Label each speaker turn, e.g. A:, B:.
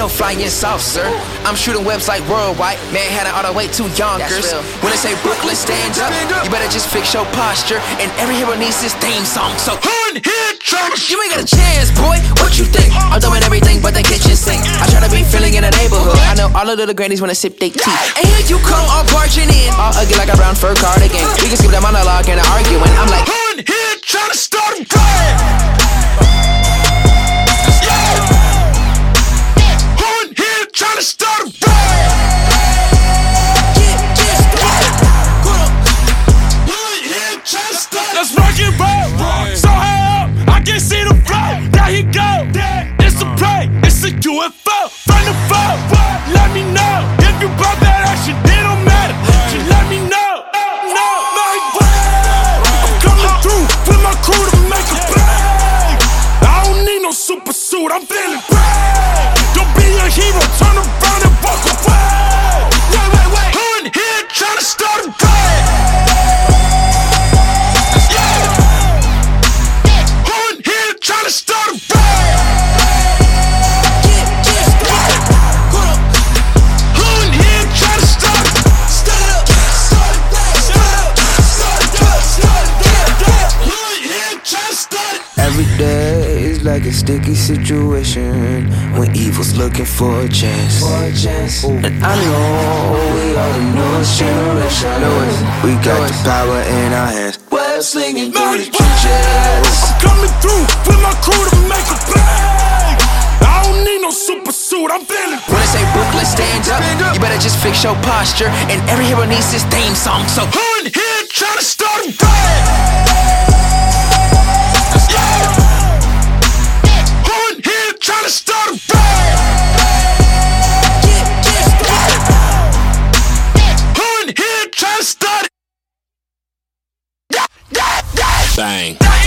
A: no flying saucer. I'm shooting webs like worldwide. Manhattan all the way to Yonkers. When they say Brooklyn, stand up. You better just fix your posture. And every hero needs his theme song. So,
B: Hun hit tryna
A: you ain't got a chance, boy. What you think? I'm doing everything but the kitchen sink. I try to be feeling in the neighborhood. I know all the little grannies wanna sip their tea. And here you come, all barging in. All ugly like a brown fur cardigan.
C: It's a UFO. From the phone, let me know if you brought that action. It don't matter. Just let me know. No, my way. I'm coming through with my crew to make a play. I don't need no super suit. I'm feeling brave. Don't be a hero. Turn around
D: Every day is like a sticky situation when evil's looking for a chance. For a chance. And I know we are the newest generation. We got the power in our hands. We're slinging through the trenches.
C: I'm coming through with my crew to make a play. I don't need no super suit. I'm feeling
A: when they say Brooklyn, stand up. You better just fix your posture. And every hero needs his theme song. So,
B: Hun thing.